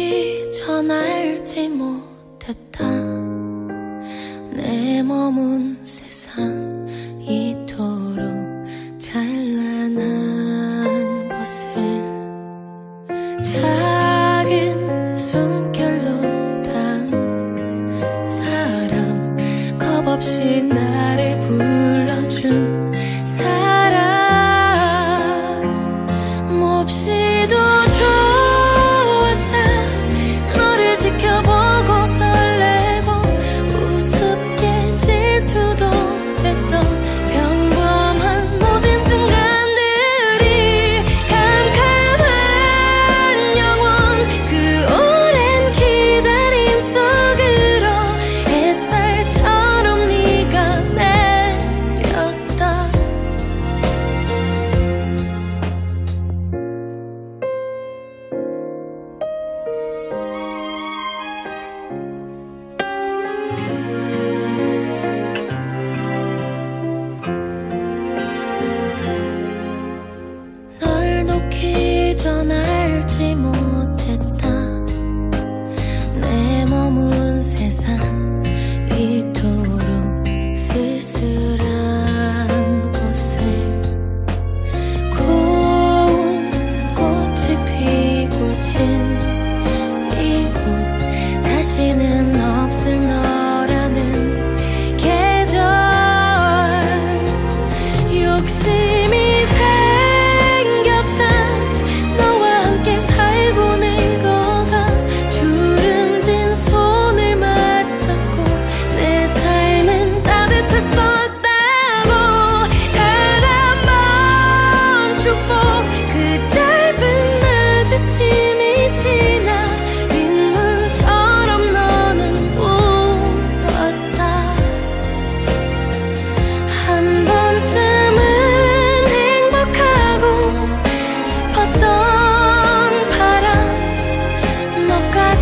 깊이 전할지 못했다. 내 머문 세상 이토록 잘난한 것을 작은 숨결로 단 사람 겁 없이 나를 불러준 사람 몹시도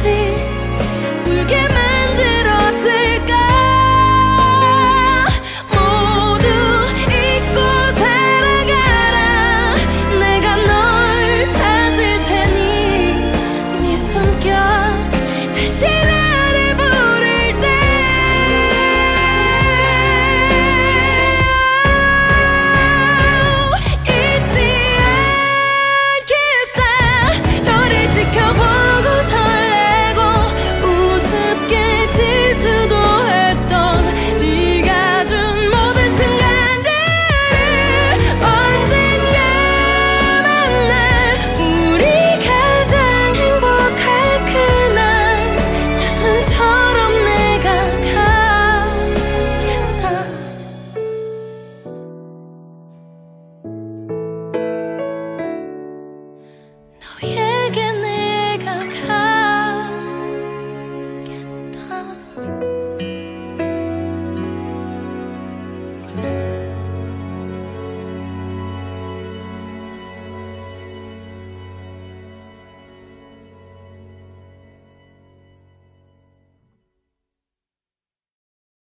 다시 울게 만